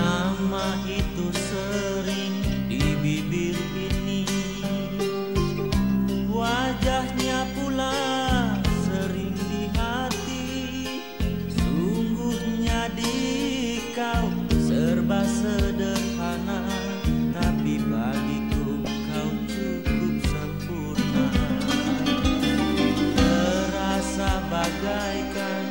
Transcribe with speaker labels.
Speaker 1: Nama itu sering di bibir ini. Wajahnya pula sering di hati. Sungguhnya di kau serba sederhana. Tapi bagiku kau cukup sempurna. Terasa bagaikan